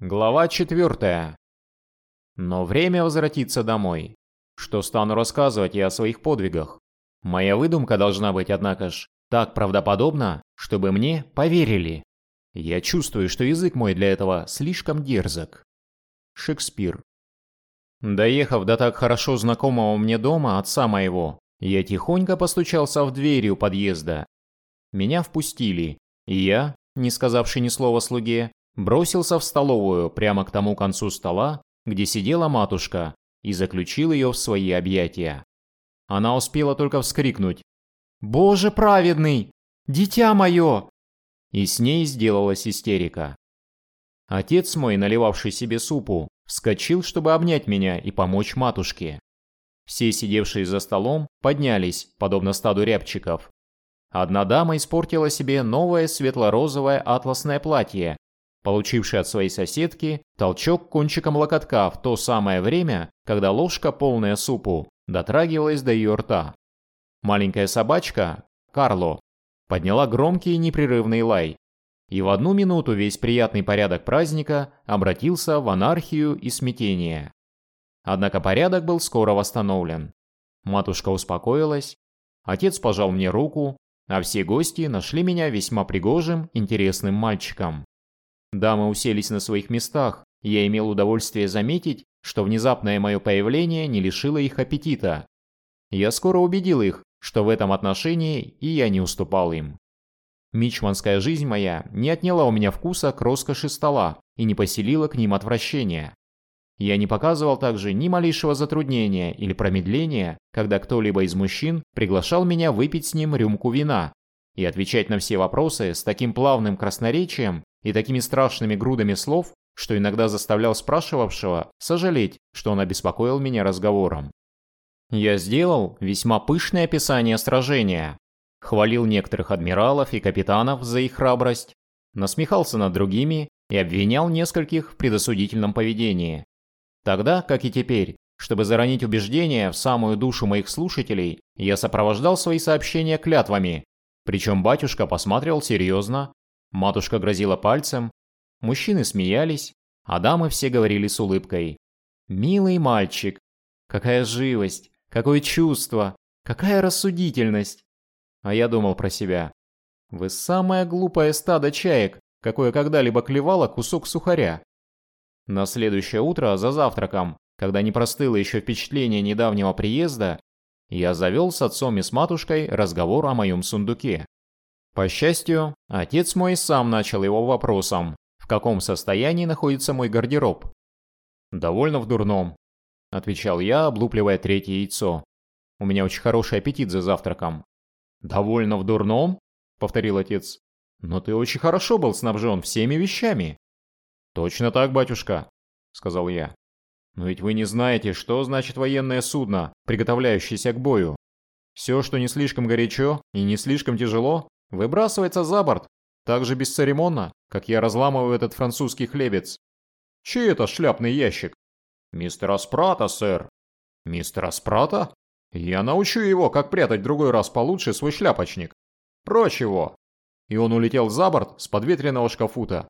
Глава 4. Но время возвратиться домой. Что стану рассказывать я о своих подвигах? Моя выдумка должна быть, однако ж, так правдоподобна, чтобы мне поверили. Я чувствую, что язык мой для этого слишком дерзок. Шекспир. Доехав до так хорошо знакомого мне дома отца моего, я тихонько постучался в дверь у подъезда. Меня впустили, и я, не сказавший ни слова слуге, бросился в столовую прямо к тому концу стола, где сидела матушка, и заключил ее в свои объятия. Она успела только вскрикнуть «Боже праведный! Дитя мое!» И с ней сделалась истерика. Отец мой, наливавший себе супу, вскочил, чтобы обнять меня и помочь матушке. Все сидевшие за столом поднялись, подобно стаду рябчиков. Одна дама испортила себе новое светло-розовое атласное платье получивший от своей соседки толчок кончиком локотка в то самое время, когда ложка, полная супу, дотрагивалась до ее рта. Маленькая собачка, Карло, подняла громкий непрерывный лай. И в одну минуту весь приятный порядок праздника обратился в анархию и смятение. Однако порядок был скоро восстановлен. Матушка успокоилась, отец пожал мне руку, а все гости нашли меня весьма пригожим, интересным мальчиком. Дамы уселись на своих местах, и я имел удовольствие заметить, что внезапное мое появление не лишило их аппетита. Я скоро убедил их, что в этом отношении и я не уступал им. Мичманская жизнь моя не отняла у меня вкуса к роскоши стола и не поселила к ним отвращения. Я не показывал также ни малейшего затруднения или промедления, когда кто-либо из мужчин приглашал меня выпить с ним рюмку вина и отвечать на все вопросы с таким плавным красноречием, и такими страшными грудами слов, что иногда заставлял спрашивавшего сожалеть, что он обеспокоил меня разговором. Я сделал весьма пышное описание сражения, хвалил некоторых адмиралов и капитанов за их храбрость, насмехался над другими и обвинял нескольких в предосудительном поведении. Тогда, как и теперь, чтобы заронить убеждения в самую душу моих слушателей, я сопровождал свои сообщения клятвами, причем батюшка посматривал серьезно, Матушка грозила пальцем, мужчины смеялись, а дамы все говорили с улыбкой. «Милый мальчик! Какая живость! Какое чувство! Какая рассудительность!» А я думал про себя. «Вы самое глупое стадо чаек, какое когда-либо клевало кусок сухаря». На следующее утро за завтраком, когда не простыло еще впечатление недавнего приезда, я завел с отцом и с матушкой разговор о моем сундуке. По счастью, отец мой сам начал его вопросом, в каком состоянии находится мой гардероб. «Довольно в дурном», — отвечал я, облупливая третье яйцо. «У меня очень хороший аппетит за завтраком». «Довольно в дурном?» — повторил отец. «Но ты очень хорошо был снабжен всеми вещами». «Точно так, батюшка», — сказал я. «Но ведь вы не знаете, что значит военное судно, приготовляющееся к бою. Все, что не слишком горячо и не слишком тяжело, Выбрасывается за борт, так же бесцеремонно, как я разламываю этот французский хлебец. Чей это шляпный ящик? Мистера Спрата, сэр. Мистера Спрата? Я научу его, как прятать другой раз получше свой шляпочник. Прочь его. И он улетел за борт с подветренного шкафута.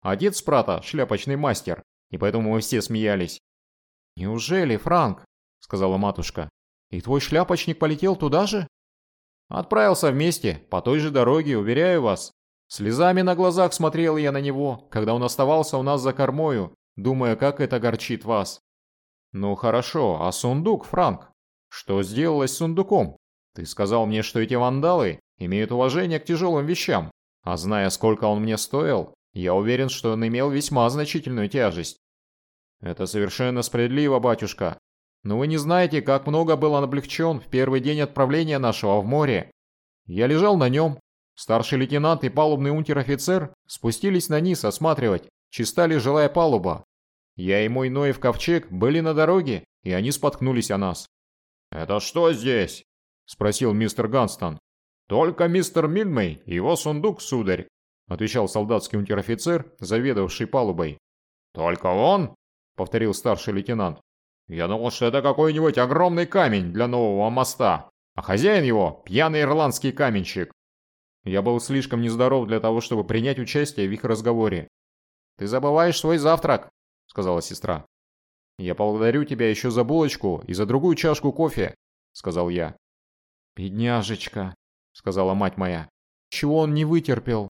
Отец Спрата – шляпочный мастер, и поэтому мы все смеялись. «Неужели, Франк?» – сказала матушка. «И твой шляпочник полетел туда же?» Отправился вместе, по той же дороге, уверяю вас. Слезами на глазах смотрел я на него, когда он оставался у нас за кормою, думая, как это горчит вас. Ну хорошо, а сундук, Франк? Что сделалось с сундуком? Ты сказал мне, что эти вандалы имеют уважение к тяжелым вещам, а зная, сколько он мне стоил, я уверен, что он имел весьма значительную тяжесть. Это совершенно справедливо, батюшка. Но вы не знаете, как много был он облегчен в первый день отправления нашего в море. Я лежал на нем. Старший лейтенант и палубный унтер-офицер спустились на низ осматривать, чиста ли жилая палуба. Я и мой Ноев ковчег были на дороге, и они споткнулись о нас. «Это что здесь?» – спросил мистер Ганстон. «Только мистер Мильмей и его сундук, сударь», – отвечал солдатский унтер-офицер, заведовавший палубой. «Только он?» – повторил старший лейтенант. Я думал, что это какой-нибудь огромный камень для нового моста, а хозяин его – пьяный ирландский каменщик. Я был слишком нездоров для того, чтобы принять участие в их разговоре. ты забываешь свой завтрак», — сказала сестра. «Я поблагодарю тебя еще за булочку и за другую чашку кофе», — сказал я. «Бедняжечка», — сказала мать моя. «Чего он не вытерпел?»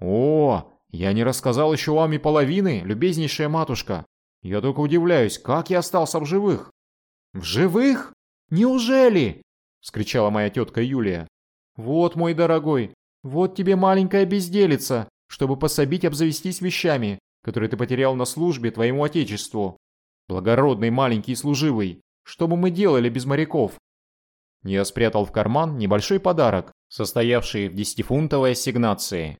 «О, я не рассказал еще вам и половины, любезнейшая матушка. Я только удивляюсь, как я остался в живых?» «В живых? Неужели?» — вскричала моя тетка Юлия. «Вот, мой дорогой, вот тебе маленькая безделица, чтобы пособить обзавестись вещами, которые ты потерял на службе твоему отечеству. Благородный маленький служивый, что бы мы делали без моряков?» Я спрятал в карман небольшой подарок, состоявший в десятифунтовой ассигнации.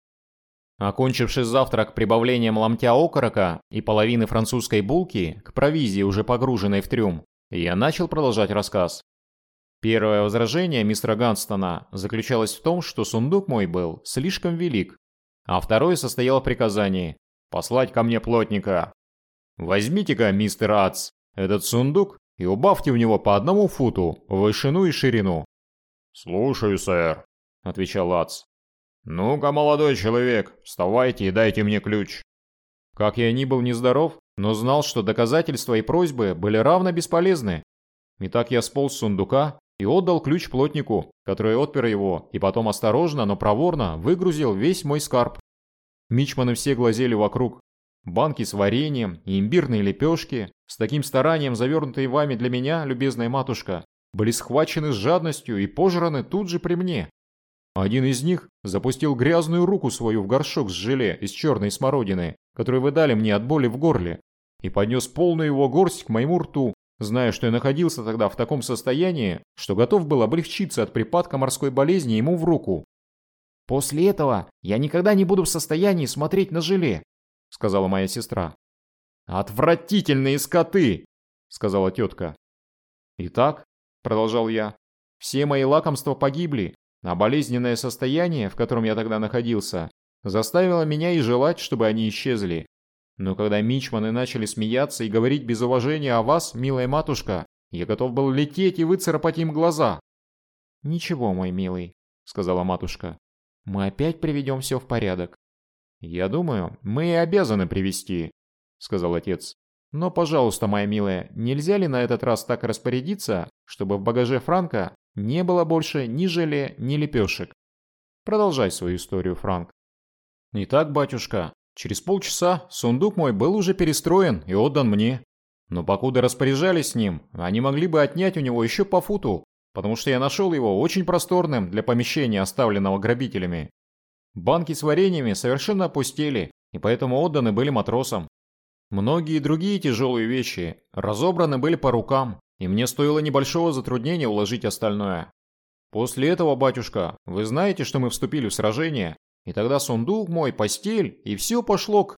Окончивший завтрак прибавлением ломтя окорока и половины французской булки к провизии, уже погруженной в трюм, я начал продолжать рассказ. Первое возражение мистера Ганстона заключалось в том, что сундук мой был слишком велик, а второе состояло в приказании «послать ко мне плотника». «Возьмите-ка, мистер Ац, этот сундук и убавьте в него по одному футу в вышину и ширину». «Слушаю, сэр», — отвечал Ац. «Ну-ка, молодой человек, вставайте и дайте мне ключ». Как я ни был нездоров, но знал, что доказательства и просьбы были равно бесполезны. И так я сполз с сундука и отдал ключ плотнику, который отпер его и потом осторожно, но проворно выгрузил весь мой скарб. Мичманы все глазели вокруг. Банки с вареньем и имбирные лепешки, с таким старанием завернутые вами для меня, любезная матушка, были схвачены с жадностью и пожраны тут же при мне. Один из них запустил грязную руку свою в горшок с желе из черной смородины, который вы дали мне от боли в горле, и поднес полную его горсть к моему рту, зная, что я находился тогда в таком состоянии, что готов был облегчиться от припадка морской болезни ему в руку. «После этого я никогда не буду в состоянии смотреть на желе», — сказала моя сестра. «Отвратительные скоты!» — сказала тетка. «Итак», — продолжал я, — «все мои лакомства погибли, а болезненное состояние, в котором я тогда находился, заставило меня и желать, чтобы они исчезли. Но когда мичманы начали смеяться и говорить без уважения о вас, милая матушка, я готов был лететь и выцарапать им глаза. «Ничего, мой милый», — сказала матушка. «Мы опять приведем все в порядок». «Я думаю, мы и обязаны привести», — сказал отец. «Но, пожалуйста, моя милая, нельзя ли на этот раз так распорядиться, чтобы в багаже Франка не было больше ни желе, ни лепешек?» Продолжай свою историю, Франк. «Итак, батюшка, через полчаса сундук мой был уже перестроен и отдан мне. Но покуда распоряжались с ним, они могли бы отнять у него еще по футу, потому что я нашел его очень просторным для помещения, оставленного грабителями. Банки с вареньями совершенно опустели, и поэтому отданы были матросам. Многие другие тяжелые вещи разобраны были по рукам, и мне стоило небольшого затруднения уложить остальное. После этого, батюшка, вы знаете, что мы вступили в сражение, и тогда сундук мой, постель, и все пошло к...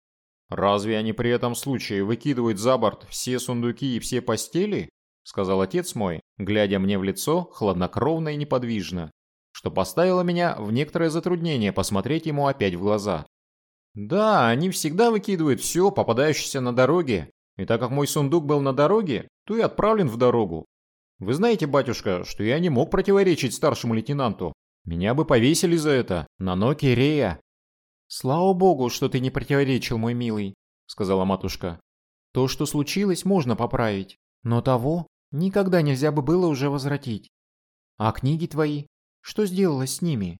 Разве они при этом случае выкидывают за борт все сундуки и все постели? Сказал отец мой, глядя мне в лицо, хладнокровно и неподвижно, что поставило меня в некоторое затруднение посмотреть ему опять в глаза. Да, они всегда выкидывают все, попадающееся на дороге, и так как мой сундук был на дороге, то и отправлен в дорогу. Вы знаете, батюшка, что я не мог противоречить старшему лейтенанту, меня бы повесили за это, на ноги Рея. Слава богу, что ты не противоречил, мой милый, сказала матушка. То, что случилось, можно поправить, но того никогда нельзя бы было уже возвратить. А книги твои? Что сделалось с ними?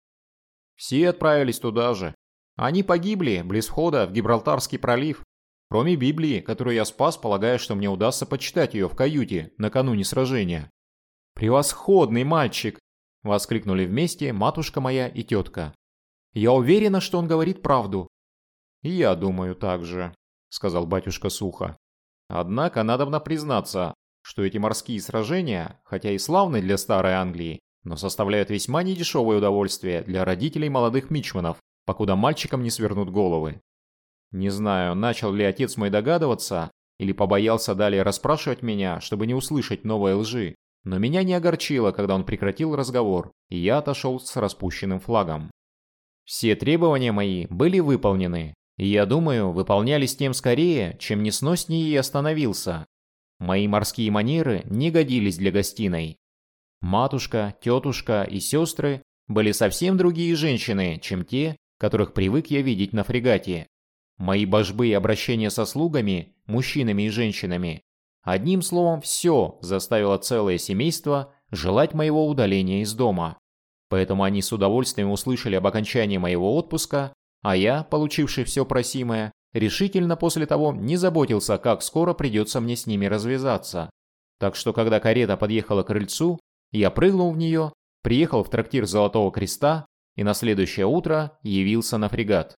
Все отправились туда же. Они погибли близ входа в Гибралтарский пролив. Кроме Библии, которую я спас, полагая, что мне удастся почитать ее в каюте накануне сражения. Превосходный мальчик! Воскликнули вместе матушка моя и тетка. «Я уверена, что он говорит правду». «Я думаю так же», — сказал батюшка сухо. «Однако надобно признаться, что эти морские сражения, хотя и славны для старой Англии, но составляют весьма недешевое удовольствие для родителей молодых мичманов, покуда мальчикам не свернут головы. Не знаю, начал ли отец мой догадываться, или побоялся далее расспрашивать меня, чтобы не услышать новой лжи, но меня не огорчило, когда он прекратил разговор, и я отошел с распущенным флагом. Все требования мои были выполнены, и я думаю, выполнялись тем скорее, чем несноснее я остановился. Мои морские манеры не годились для гостиной. Матушка, тетушка и сестры были совсем другие женщины, чем те, которых привык я видеть на фрегате. Мои божбы и обращения со слугами, мужчинами и женщинами, одним словом, все заставило целое семейство желать моего удаления из дома. Поэтому они с удовольствием услышали об окончании моего отпуска, а я, получивший все просимое, решительно после того не заботился, как скоро придется мне с ними развязаться. Так что когда карета подъехала к крыльцу, я прыгнул в нее, приехал в трактир Золотого Креста и на следующее утро явился на фрегат.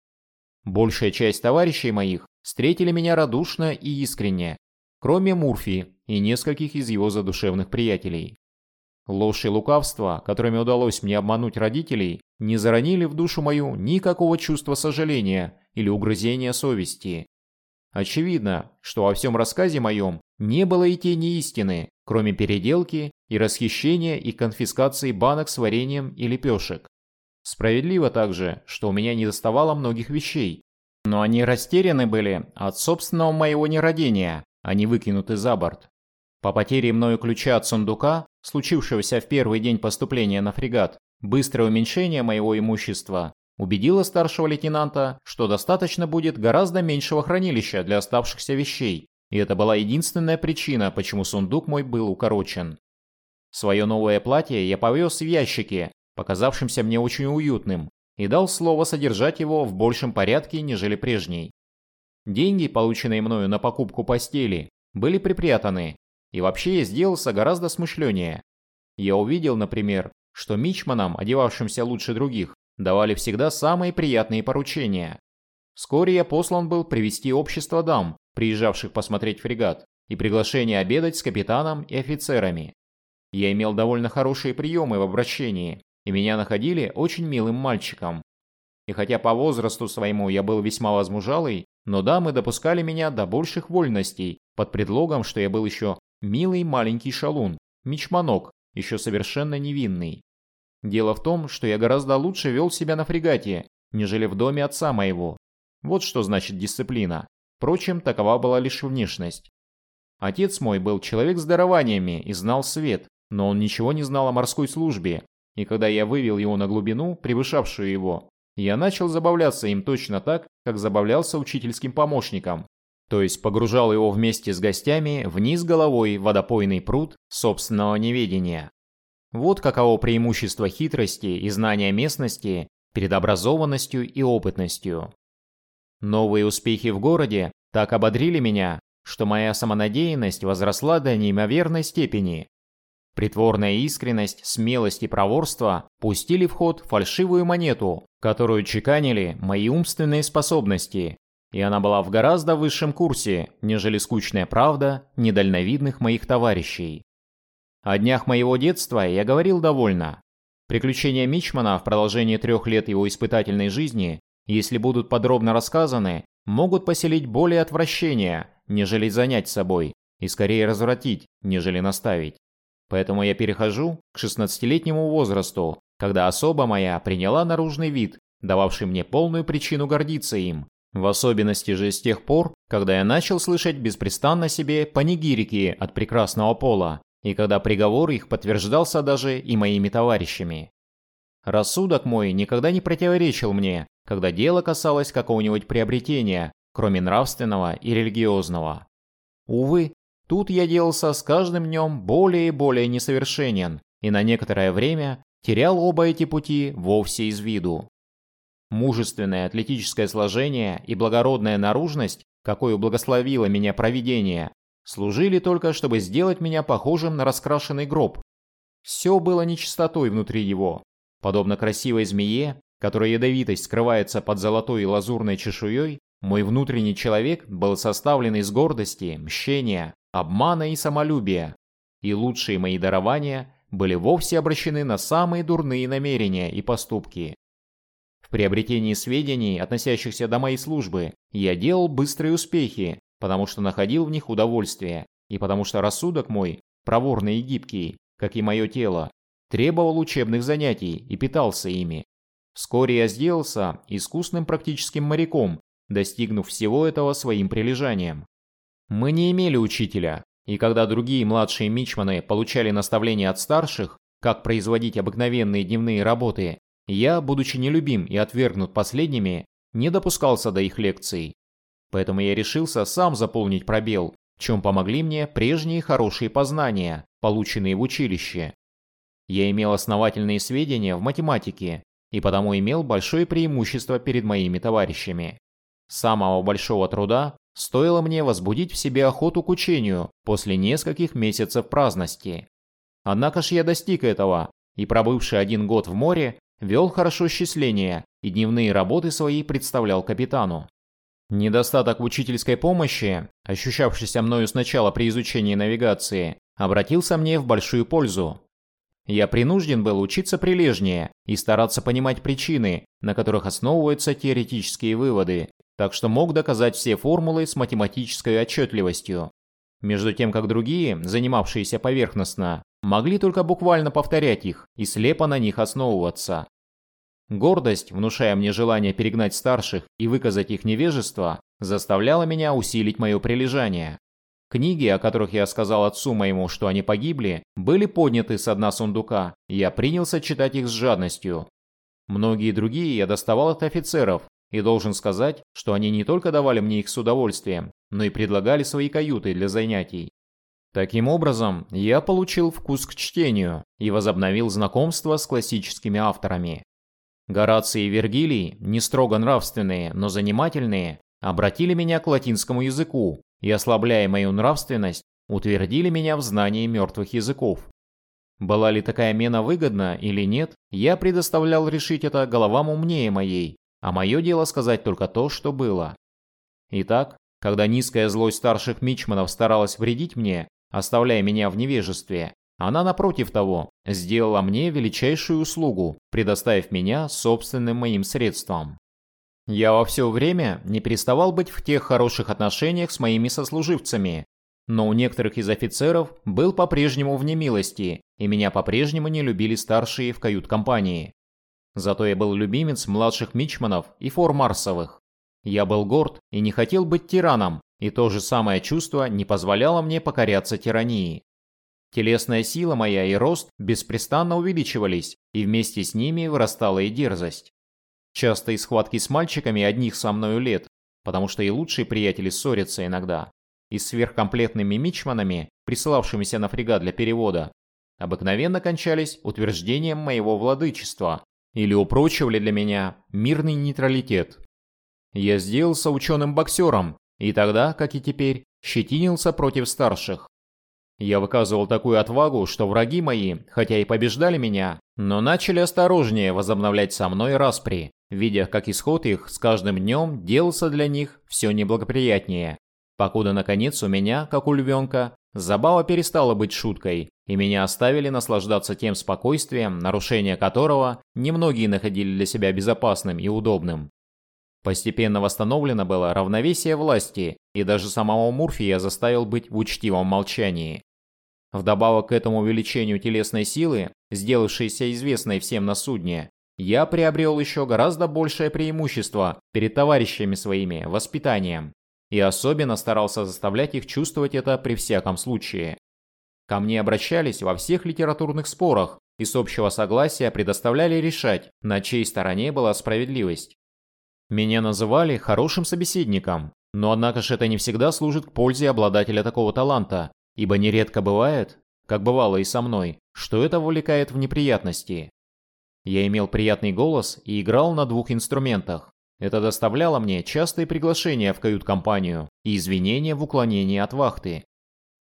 Большая часть товарищей моих встретили меня радушно и искренне, кроме Мурфи и нескольких из его задушевных приятелей. Ложь и лукавство, которыми удалось мне обмануть родителей, не заронили в душу мою никакого чувства сожаления или угрызения совести. Очевидно, что во всем рассказе моем не было и тени истины, кроме переделки и расхищения и конфискации банок с вареньем и лепешек. Справедливо также, что у меня не доставало многих вещей, но они растеряны были от собственного моего нерадения, а не выкинуты за борт. По потере мною ключа от сундука, случившегося в первый день поступления на фрегат, быстрое уменьшение моего имущества убедило старшего лейтенанта, что достаточно будет гораздо меньшего хранилища для оставшихся вещей, и это была единственная причина, почему сундук мой был укорочен. Свое новое платье я повез в ящике, показавшимся мне очень уютным, и дал слово содержать его в большем порядке, нежели прежний. Деньги, полученные мною на покупку постели, были припрятаны, и вообще я сделался гораздо смышленнее. Я увидел, например, что мичманам, одевавшимся лучше других, давали всегда самые приятные поручения. Вскоре я послан был привести общество дам, приезжавших посмотреть фрегат, и приглашение обедать с капитаном и офицерами. Я имел довольно хорошие приемы в обращении, и меня находили очень милым мальчиком. И хотя по возрасту своему я был весьма возмужалый, но дамы допускали меня до больших вольностей под предлогом, что я был еще милый маленький шалун, мичманок, еще совершенно невинный. Дело в том, что я гораздо лучше вел себя на фрегате, нежели в доме отца моего. Вот что значит дисциплина. Впрочем, такова была лишь внешность. Отец мой был человек с дарованиями и знал свет, но он ничего не знал о морской службе, и когда я вывел его на глубину, превышавшую его, я начал забавляться им точно так, как забавлялся учительским помощником, то есть погружал его вместе с гостями вниз головой в водопойный пруд собственного неведения. Вот каково преимущество хитрости и знания местности перед образованностью и опытностью. Новые успехи в городе так ободрили меня, что моя самонадеянность возросла до неимоверной степени, Притворная искренность, смелость и проворство пустили в ход фальшивую монету, которую чеканили мои умственные способности, и она была в гораздо высшем курсе, нежели скучная правда недальновидных моих товарищей. О днях моего детства я говорил довольно. Приключения Мичмана в продолжении трех лет его испытательной жизни, если будут подробно рассказаны, могут поселить более отвращения, нежели занять собой, и скорее развратить, нежели наставить. Поэтому я перехожу к 16-летнему возрасту, когда особа моя приняла наружный вид, дававший мне полную причину гордиться им. В особенности же с тех пор, когда я начал слышать беспрестанно себе панигирики от прекрасного пола, и когда приговор их подтверждался даже и моими товарищами. Рассудок мой никогда не противоречил мне, когда дело касалось какого-нибудь приобретения, кроме нравственного и религиозного. Увы, Тут я делался с каждым днем более и более несовершенен, и на некоторое время терял оба эти пути вовсе из виду. Мужественное атлетическое сложение и благородная наружность, какую благословило меня провидение, служили только, чтобы сделать меня похожим на раскрашенный гроб. Все было нечистотой внутри его, подобно красивой змее, которая ядовитость скрывается под золотой и лазурной чешуей, мой внутренний человек был составлен из гордости, мщения, обмана и самолюбия, и лучшие мои дарования были вовсе обращены на самые дурные намерения и поступки. В приобретении сведений, относящихся до моей службы, я делал быстрые успехи, потому что находил в них удовольствие, и потому что рассудок мой, проворный и гибкий, как и мое тело, требовал учебных занятий и питался ими. Вскоре я сделался искусным практическим моряком, достигнув всего этого своим прилежанием. Мы не имели учителя, и когда другие младшие мичманы получали наставления от старших, как производить обыкновенные дневные работы, я, будучи нелюбим и отвергнут последними, не допускался до их лекций, поэтому я решился сам заполнить пробел, чем помогли мне прежние хорошие познания, полученные в училище. Я имел основательные сведения в математике и потому имел большое преимущество перед моими товарищами. Самого большого труда стоило мне возбудить в себе охоту к учению после нескольких месяцев праздности. Однако ж я достиг этого, и пробывший один год в море, вел хорошо счисление и дневные работы свои представлял капитану. Недостаток учительской помощи, ощущавшийся мною сначала при изучении навигации, обратился мне в большую пользу. Я принужден был учиться прилежнее и стараться понимать причины, на которых основываются теоретические выводы, так что мог доказать все формулы с математической отчетливостью. Между тем, как другие, занимавшиеся поверхностно, могли только буквально повторять их и слепо на них основываться. Гордость, внушая мне желание перегнать старших и выказать их невежество, заставляла меня усилить мое прилежание. Книги, о которых я сказал отцу моему, что они погибли, были подняты с дна сундука, и я принялся читать их с жадностью. Многие другие я доставал от офицеров, и должен сказать, что они не только давали мне их с удовольствием, но и предлагали свои каюты для занятий. Таким образом, я получил вкус к чтению и возобновил знакомство с классическими авторами. Гораций и Вергилий, не строго нравственные, но занимательные, обратили меня к латинскому языку, и, ослабляя мою нравственность, утвердили меня в знании мертвых языков. Была ли такая мена выгодна или нет, я предоставлял решить это головам умнее моей, а мое дело сказать только то, что было. Итак, когда низкая злость старших мичманов старалась вредить мне, оставляя меня в невежестве, она, напротив того, сделала мне величайшую услугу, предоставив меня собственным моим средствам. Я во все время не переставал быть в тех хороших отношениях с моими сослуживцами, но у некоторых из офицеров был по-прежнему в немилости, и меня по-прежнему не любили старшие в кают-компании. Зато я был любимец младших мичманов и формарсовых. Я был горд и не хотел быть тираном, и то же самое чувство не позволяло мне покоряться тирании. Телесная сила моя и рост беспрестанно увеличивались, и вместе с ними вырастала и дерзость. Частые схватки с мальчиками одних со мною лет, потому что и лучшие приятели ссорятся иногда, и с сверхкомплектными мичманами, присылавшимися на фрегат для перевода, обыкновенно кончались утверждением моего владычества или упрочивали для меня мирный нейтралитет. Я сделался ученым-боксером, и тогда, как и теперь, щетинился против старших. Я выказывал такую отвагу, что враги мои, хотя и побеждали меня, но начали осторожнее возобновлять со мной распри, видя, как исход их с каждым днем делался для них все неблагоприятнее. Покуда, наконец, у меня, как у львенка, забава перестала быть шуткой, и меня оставили наслаждаться тем спокойствием, нарушение которого немногие находили для себя безопасным и удобным. Постепенно восстановлено было равновесие власти, и даже самого Мурфия заставил быть в учтивом молчании. Вдобавок к этому увеличению телесной силы, сделавшейся известной всем на судне, я приобрел еще гораздо большее преимущество перед товарищами своими воспитанием и особенно старался заставлять их чувствовать это при всяком случае. Ко мне обращались во всех литературных спорах и с общего согласия предоставляли решать, на чьей стороне была справедливость. Меня называли хорошим собеседником, но однако же это не всегда служит к пользе обладателя такого таланта, ибо нередко бывает, как бывало и со мной, что это вовлекает в неприятности. Я имел приятный голос и играл на двух инструментах. Это доставляло мне частые приглашения в кают-компанию и извинения в уклонении от вахты.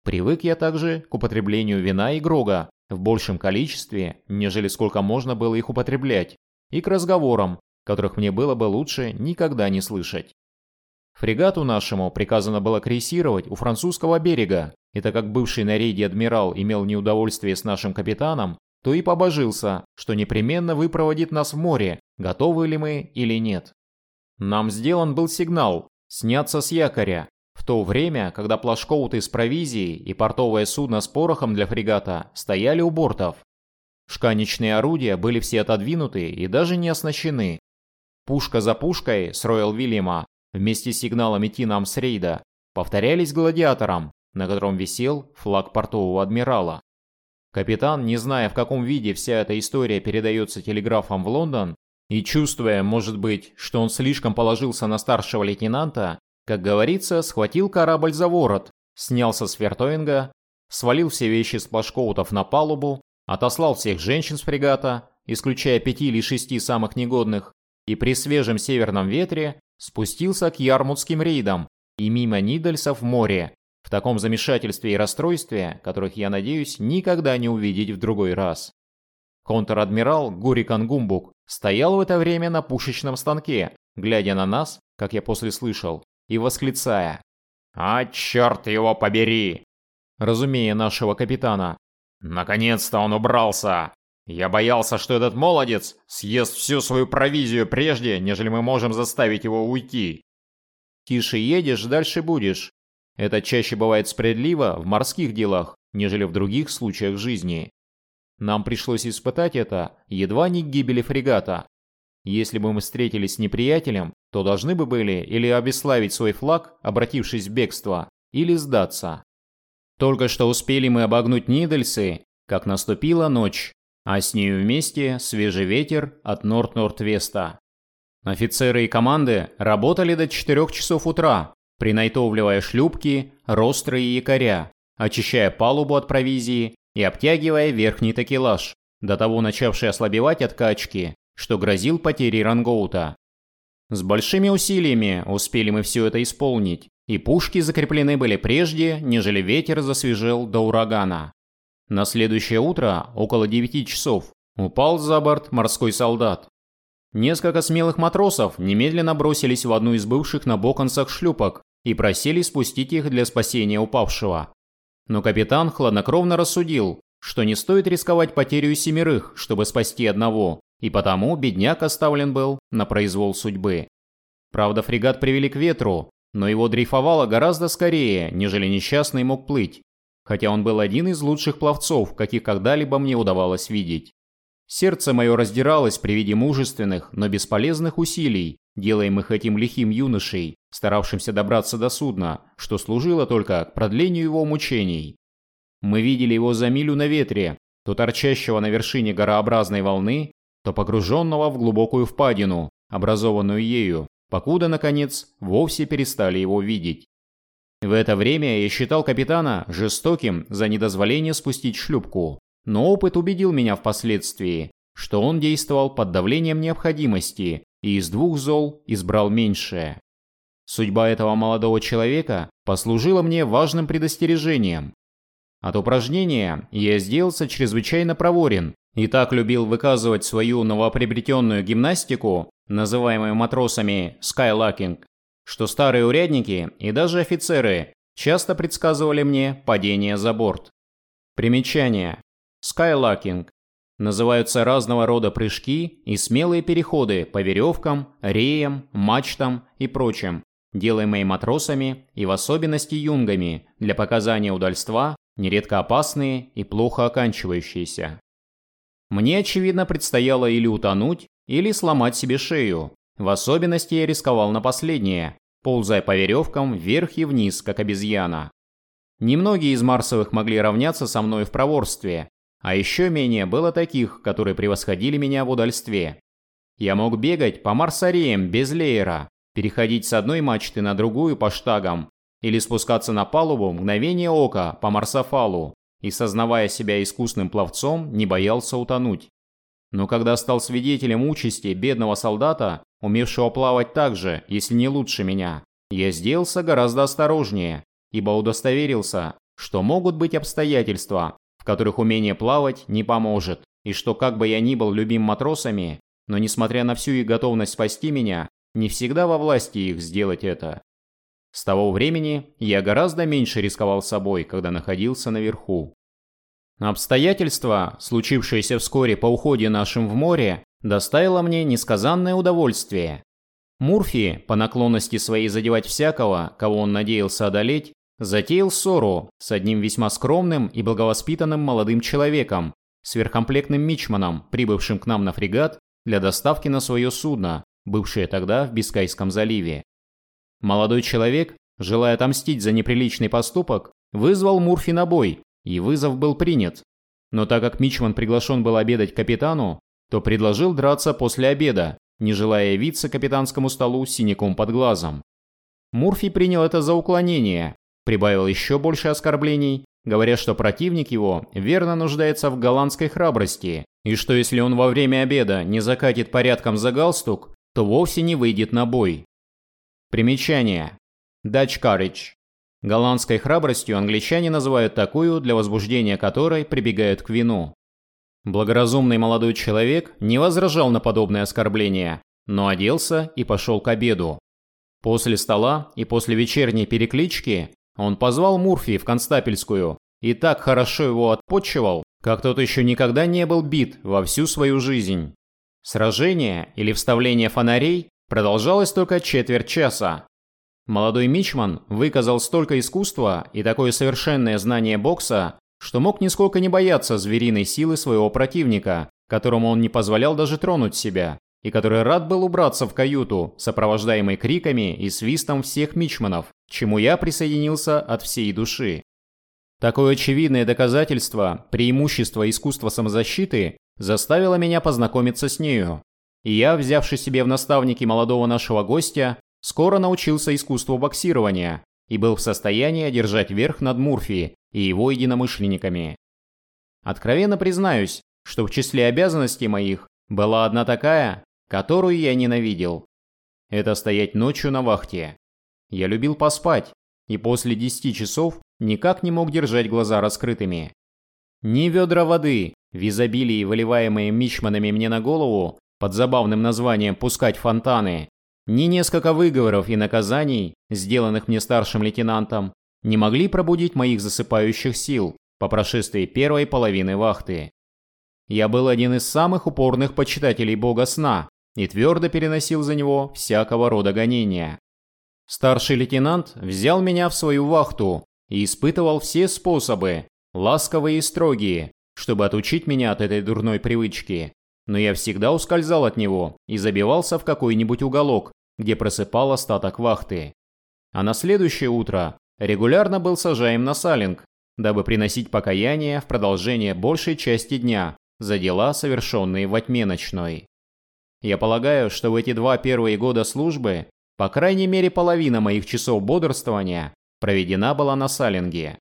Привык я также к употреблению вина и грога в большем количестве, нежели сколько можно было их употреблять, и к разговорам, которых мне было бы лучше никогда не слышать. Фрегату нашему приказано было крейсировать у французского берега, и так как бывший на рейде адмирал имел неудовольствие с нашим капитаном, то и побожился, что непременно выпроводит нас в море, готовы ли мы или нет. Нам сделан был сигнал сняться с якоря, в то время, когда плашкоуты с провизией и портовое судно с порохом для фрегата стояли у бортов. Шканечные орудия были все отодвинуты и даже не оснащены. Пушка за пушкой с Роyal Вильяма вместе с сигналом идти нам с рейда повторялись гладиатором, на котором висел флаг портового адмирала. Капитан, не зная, в каком виде вся эта история передается телеграфом в Лондон, и чувствуя, может быть, что он слишком положился на старшего лейтенанта, Как говорится, схватил корабль за ворот, снялся с фертоинга, свалил все вещи с плашкоутов на палубу, отослал всех женщин с фрегата, исключая пяти или шести самых негодных, и при свежем северном ветре спустился к ярмутским рейдам и мимо Нидальсов в море, в таком замешательстве и расстройстве, которых я надеюсь никогда не увидеть в другой раз. Контр-адмирал Гурикан Гумбук стоял в это время на пушечном станке, глядя на нас, как я после слышал, и восклицая «А черт его побери!» Разумея нашего капитана. «Наконец-то он убрался! Я боялся, что этот молодец съест всю свою провизию прежде, нежели мы можем заставить его уйти». Тише едешь, дальше будешь. Это чаще бывает справедливо в морских делах, нежели в других случаях жизни. Нам пришлось испытать это едва не к гибели фрегата. Если бы мы встретились с неприятелем, то должны бы были или обеславить свой флаг, обратившись в бегство, или сдаться. Только что успели мы обогнуть Нидельсы, как наступила ночь, а с нею вместе свежий ветер от Норд-Норд-Веста. Офицеры и команды работали до 4 часов утра, принайтовливая шлюпки, ростры и якоря, очищая палубу от провизии и обтягивая верхний такелаж, до того начавший ослабевать от качки, что грозил потерей рангоута. С большими усилиями успели мы все это исполнить, и пушки закреплены были прежде, нежели ветер засвежел до урагана. На следующее утро, около 9 часов, упал за борт морской солдат. Несколько смелых матросов немедленно бросились в одну из бывших на боконцах шлюпок и просили спустить их для спасения упавшего. Но капитан хладнокровно рассудил, что не стоит рисковать потерю семерых, чтобы спасти одного, и потому бедняк оставлен был на произвол судьбы. Правда, фрегат привели к ветру, но его дрейфовало гораздо скорее, нежели несчастный мог плыть, хотя он был один из лучших пловцов, каких когда-либо мне удавалось видеть. Сердце мое раздиралось при виде мужественных, но бесполезных усилий, делаемых этим лихим юношей, старавшимся добраться до судна, что служило только к продлению его мучений. Мы видели его за милю на ветре, то торчащего на вершине горообразной волны, то погруженного в глубокую впадину, образованную ею, покуда, наконец, вовсе перестали его видеть. В это время я считал капитана жестоким за недозволение спустить шлюпку, но опыт убедил меня впоследствии, что он действовал под давлением необходимости и из двух зол избрал меньшее. Судьба этого молодого человека послужила мне важным предостережением. От упражнения я сделался чрезвычайно проворен и так любил выказывать свою новоприобретенную гимнастику, называемую матросами skylocking, что старые урядники и даже офицеры часто предсказывали мне падение за борт. Примечание. Skylocking называются разного рода прыжки и смелые переходы по веревкам, реям, мачтам и прочим, делаемые матросами и в особенности юнгами для показания удальства, нередко опасные и плохо оканчивающиеся. Мне, очевидно, предстояло или утонуть, или сломать себе шею. В особенности я рисковал на последнее, ползая по веревкам вверх и вниз, как обезьяна. Немногие из Марсовых могли равняться со мной в проворстве, а еще менее было таких, которые превосходили меня в удальстве. Я мог бегать по марсареям без леера, переходить с одной мачты на другую по штагам или спускаться на палубу мгновение ока по марсофалу и, сознавая себя искусным пловцом, не боялся утонуть. Но когда стал свидетелем участи бедного солдата, умевшего плавать так же, если не лучше меня, я сделался гораздо осторожнее, ибо удостоверился, что могут быть обстоятельства, которых умение плавать не поможет, и что как бы я ни был любим матросами, но несмотря на всю их готовность спасти меня, не всегда во власти их сделать это. С того времени я гораздо меньше рисковал собой, когда находился наверху. Обстоятельства, случившиеся вскоре по уходе нашим в море, доставило мне несказанное удовольствие. Мурфи, по наклонности своей задевать всякого, кого он надеялся одолеть, затеял ссору с одним весьма скромным и благовоспитанным молодым человеком, сверхкомплектным мичманом, прибывшим к нам на фрегат для доставки на свое судно, бывшее тогда в Бискайском заливе. Молодой человек, желая отомстить за неприличный поступок, вызвал Мурфи на бой, и вызов был принят. Но так как Мичман приглашен был обедать капитану, то предложил драться после обеда, не желая явиться капитанскому столу синяком под глазом. Мурфи принял это за уклонение, прибавил еще больше оскорблений, говоря, что противник его верно нуждается в голландской храбрости, и что если он во время обеда не закатит порядком за галстук, то вовсе не выйдет на бой. Примечание. Dutch courage. Голландской храбростью англичане называют такую, для возбуждения которой прибегают к вину. Благоразумный молодой человек не возражал на подобное оскорбление, но оделся и пошел к обеду. После стола и после вечерней переклички он позвал Мурфи в констапельскую и так хорошо его отпотчевал, как тот еще никогда не был бит во всю свою жизнь. Сражение или вставление фонарей продолжалось только четверть часа. Молодой мичман выказал столько искусства и такое совершенное знание бокса, что мог нисколько не бояться звериной силы своего противника, которому он не позволял даже тронуть себя, и который рад был убраться в каюту, сопровождаемый криками и свистом всех мичманов, чему я присоединился от всей души. Такое очевидное доказательство преимущества искусства самозащиты заставило меня познакомиться с нею. И я, взявший себе в наставники молодого нашего гостя, скоро научился искусству боксирования и был в состоянии одержать верх над Мурфи и его единомышленниками. Откровенно признаюсь, что в числе обязанностей моих была одна такая, которую я ненавидел. Это стоять ночью на вахте. Я любил поспать, и после 10 часов никак не мог держать глаза раскрытыми. Ни ведра воды, в изобилии выливаемые мичманами мне на голову, под забавным названием «пускать фонтаны», ни несколько выговоров и наказаний, сделанных мне старшим лейтенантом, не могли пробудить моих засыпающих сил по прошествии первой половины вахты. Я был один из самых упорных почитателей бога сна и твердо переносил за него всякого рода гонения. Старший лейтенант взял меня в свою вахту и испытывал все способы, ласковые и строгие, чтобы отучить меня от этой дурной привычки. Но я всегда ускользал от него и забивался в какой-нибудь уголок, где просыпал остаток вахты. А на следующее утро регулярно был сажаем на салинг, дабы приносить покаяние в продолжение большей части дня за дела, совершенные во тьме ночной. Я полагаю, что в эти два первые года службы, по крайней мере половина моих часов бодрствования проведена была на салинге.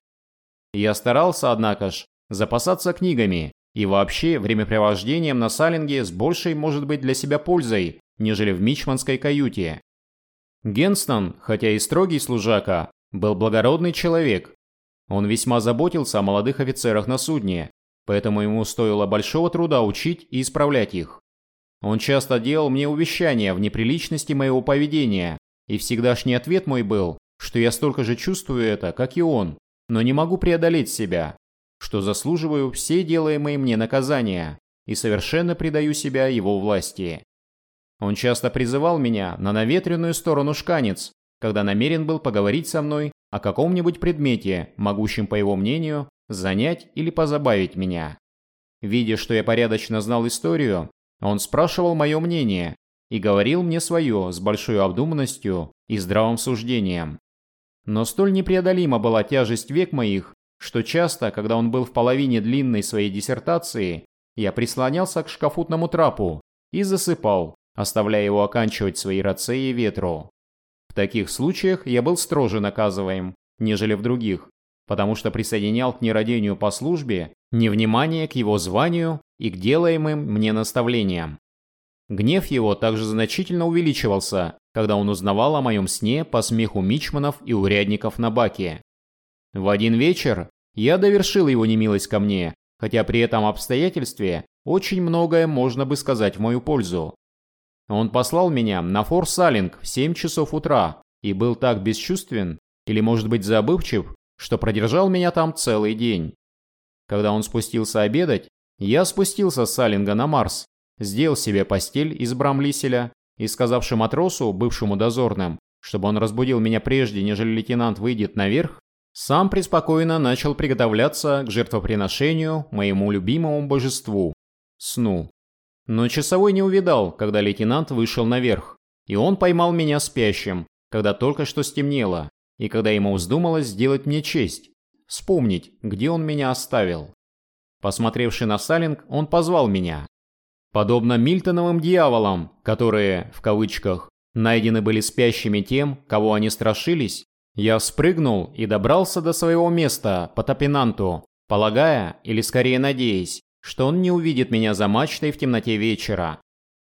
Я старался, однако ж, запасаться книгами и вообще времяпрепровождением на салинге с большей, может быть, для себя пользой, нежели в мичманской каюте. Генстон, хотя и строгий служака, был благородный человек. Он весьма заботился о молодых офицерах на судне, поэтому ему стоило большого труда учить и исправлять их. Он часто делал мне увещания в неприличности моего поведения, и всегдашний ответ мой был, что я столько же чувствую это, как и он, но не могу преодолеть себя, что заслуживаю все делаемые мне наказания и совершенно предаю себя его власти. Он часто призывал меня на наветренную сторону шканец, когда намерен был поговорить со мной о каком-нибудь предмете, могущем, по его мнению, занять или позабавить меня. Видя, что я порядочно знал историю, он спрашивал мое мнение и говорил мне свое с большой обдуманностью и здравым суждением. Но столь непреодолима была тяжесть век моих, что часто, когда он был в половине длинной своей диссертации, я прислонялся к шкафутному трапу и засыпал, оставляя его оканчивать свои рацеи ветру. В таких случаях я был строже наказываем, нежели в других, потому что присоединял к нерадению по службе невнимание к его званию и к делаемым мне наставлениям. Гнев его также значительно увеличивался, когда он узнавал о моем сне по смеху мичманов и урядников на баке. В один вечер я довершил его немилость ко мне, хотя при этом обстоятельстве очень многое можно бы сказать в мою пользу. Он послал меня на Форсалинг в 7 часов утра и был так бесчувствен, или может быть забывчив, что продержал меня там целый день. Когда он спустился обедать, я спустился с Салинга на Марс, сделал себе постель из брамлиселя и, сказавши матросу, бывшему дозорным, чтобы он разбудил меня прежде, нежели лейтенант выйдет наверх, сам преспокойно начал приготовляться к жертвоприношению моему любимому божеству – сну. Но часовой не увидал, когда лейтенант вышел наверх, и он поймал меня спящим, когда только что стемнело, и когда ему вздумалось сделать мне честь, вспомнить, где он меня оставил. Посмотревший на Салинг, он позвал меня. Подобно Мильтоновым дьяволам, которые, в кавычках, найдены были спящими тем, кого они страшились, я спрыгнул и добрался до своего места по топинанту, полагая, или скорее надеясь, что он не увидит меня за мачтой в темноте вечера.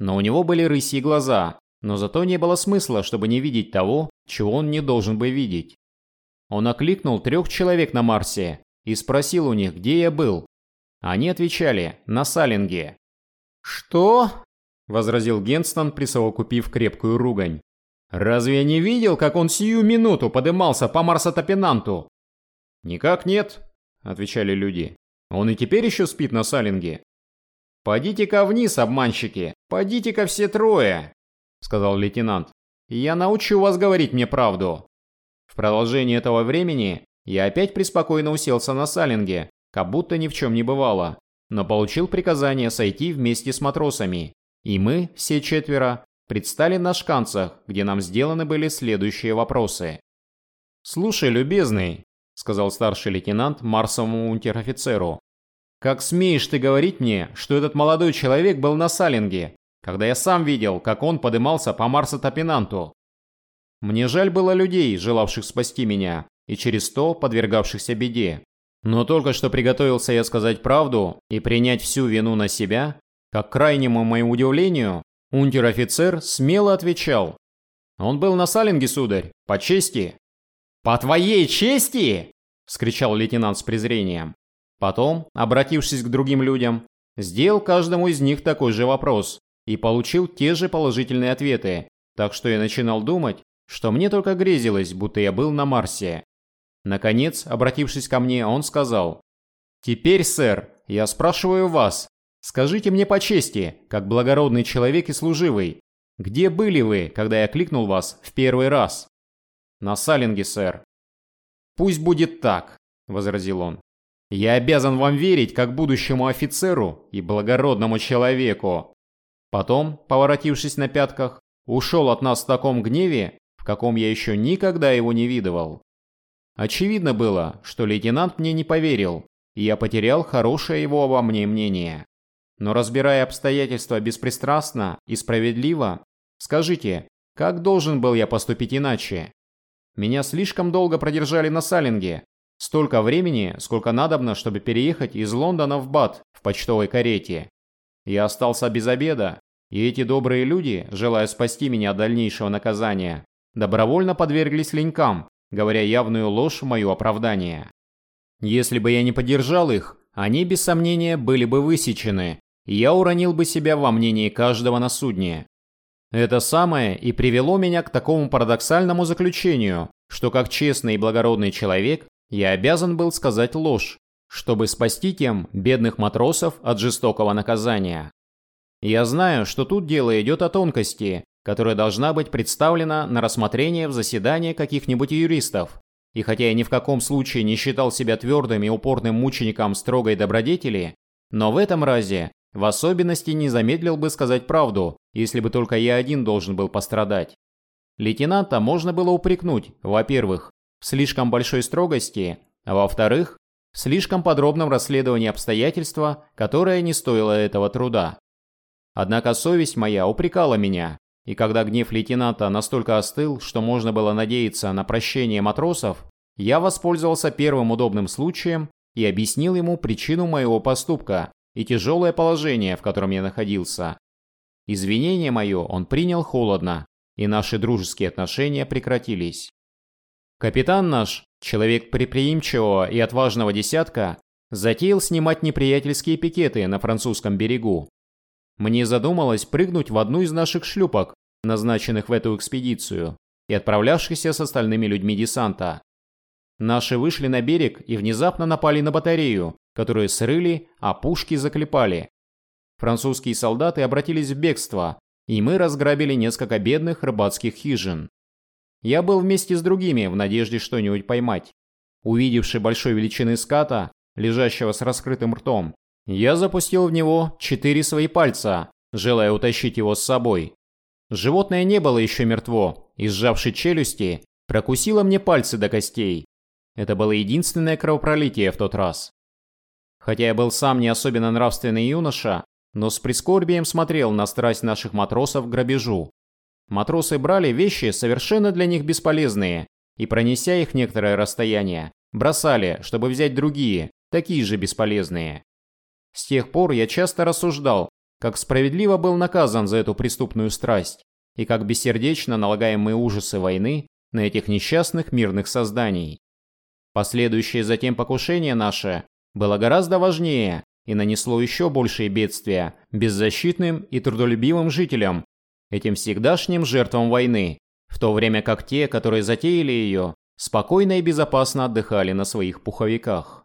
Но у него были рысьи глаза, но зато не было смысла, чтобы не видеть того, чего он не должен бы видеть. Он окликнул трех человек на Марсе и спросил у них, где я был. Они отвечали «на Салинге». «Что?» – возразил Генстон, присовокупив крепкую ругань. «Разве я не видел, как он сию минуту подымался по Марсотопинанту?» «Никак нет», – отвечали люди. «Он и теперь еще спит на Салинге». «Подите-ка вниз, обманщики, подите-ка все трое», – сказал лейтенант. «Я научу вас говорить мне правду». В продолжение этого времени я опять преспокойно уселся на Салинге, как будто ни в чем не бывало, но получил приказание сойти вместе с матросами, и мы, все четверо, предстали на шканцах, где нам сделаны были следующие вопросы. «Слушай, любезный», — сказал старший лейтенант Марсовому унтер-офицеру, «как смеешь ты говорить мне, что этот молодой человек был на Салинге, когда я сам видел, как он подымался по Марсотопинанту?» Мне жаль было людей, желавших спасти меня, и через то подвергавшихся беде. Но только что приготовился я сказать правду и принять всю вину на себя, как крайнему моему удивлению, унтер-офицер смело отвечал. «Он был на Салинге, сударь, по чести». «По твоей чести?» – вскричал лейтенант с презрением. Потом, обратившись к другим людям, сделал каждому из них такой же вопрос и получил те же положительные ответы, так что я начинал думать, что мне только грезилось, будто я был на Марсе. Наконец, обратившись ко мне, он сказал, «Теперь, сэр, я спрашиваю вас, скажите мне по чести, как благородный человек и служивый, где были вы, когда я кликнул вас в первый раз?» «На Салинге, сэр». «Пусть будет так», — возразил он. «Я обязан вам верить как будущему офицеру и благородному человеку». Потом, поворотившись на пятках, ушел от нас в таком гневе, в каком я еще никогда его не видывал. Очевидно было, что лейтенант мне не поверил, и я потерял хорошее его обо мне мнение. Но разбирая обстоятельства беспристрастно и справедливо, скажите, как должен был я поступить иначе? Меня слишком долго продержали на Салинге, столько времени, сколько надобно, чтобы переехать из Лондона в Бат в почтовой карете. Я остался без обеда, и эти добрые люди, желая спасти меня от дальнейшего наказания, добровольно подверглись ленькам, говоря явную ложь в мое оправдание. Если бы я не поддержал их, они без сомнения были бы высечены, и я уронил бы себя во мнении каждого на судне. Это самое и привело меня к такому парадоксальному заключению, что как честный и благородный человек я обязан был сказать ложь, чтобы спасти тем бедных матросов от жестокого наказания. Я знаю, что тут дело идет о тонкости, которая должна быть представлена на рассмотрение в заседании каких-нибудь юристов. И хотя я ни в каком случае не считал себя твердым и упорным мучеником строгой добродетели, но в этом разе в особенности не замедлил бы сказать правду, если бы только я один должен был пострадать. Лейтенанта можно было упрекнуть, во-первых, в слишком большой строгости, а во-вторых, в слишком подробном расследовании обстоятельства, которое не стоило этого труда. Однако совесть моя упрекала меня, и когда гнев лейтенанта настолько остыл, что можно было надеяться на прощение матросов, я воспользовался первым удобным случаем и объяснил ему причину моего поступка и тяжелое положение, в котором я находился. Извинение мое он принял холодно, и наши дружеские отношения прекратились. Капитан наш, человек предприимчивого и отважного десятка, затеял снимать неприятельские пикеты на французском берегу. Мне задумалось прыгнуть в одну из наших шлюпок, назначенных в эту экспедицию, и отправлявшихся с остальными людьми десанта. Наши вышли на берег и внезапно напали на батарею, которую срыли, а пушки заклепали. Французские солдаты обратились в бегство, и мы разграбили несколько бедных рыбацких хижин. Я был вместе с другими в надежде что-нибудь поймать. Увидевший большой величины ската, лежащего с раскрытым ртом, я запустил в него четыре свои пальца, желая утащить его с собой. Животное не было еще мертво, и сжавши челюсти, прокусило мне пальцы до костей. Это было единственное кровопролитие в тот раз. Хотя я был сам не особенно нравственный юноша, но с прискорбием смотрел на страсть наших матросов к грабежу. матросы брали вещи совершенно для них бесполезные и, пронеся их некоторое расстояние, бросали, чтобы взять другие, такие же бесполезные. С тех пор я часто рассуждал, как справедливо был наказан за эту преступную страсть, и как бессердечно налагаемые ужасы войны на этих несчастных мирных созданий. Последующее затем покушение наше было гораздо важнее и нанесло еще большие бедствия беззащитным и трудолюбивым жителям, этим всегдашним жертвам войны, в то время как те, которые затеяли ее, спокойно и безопасно отдыхали на своих пуховиках.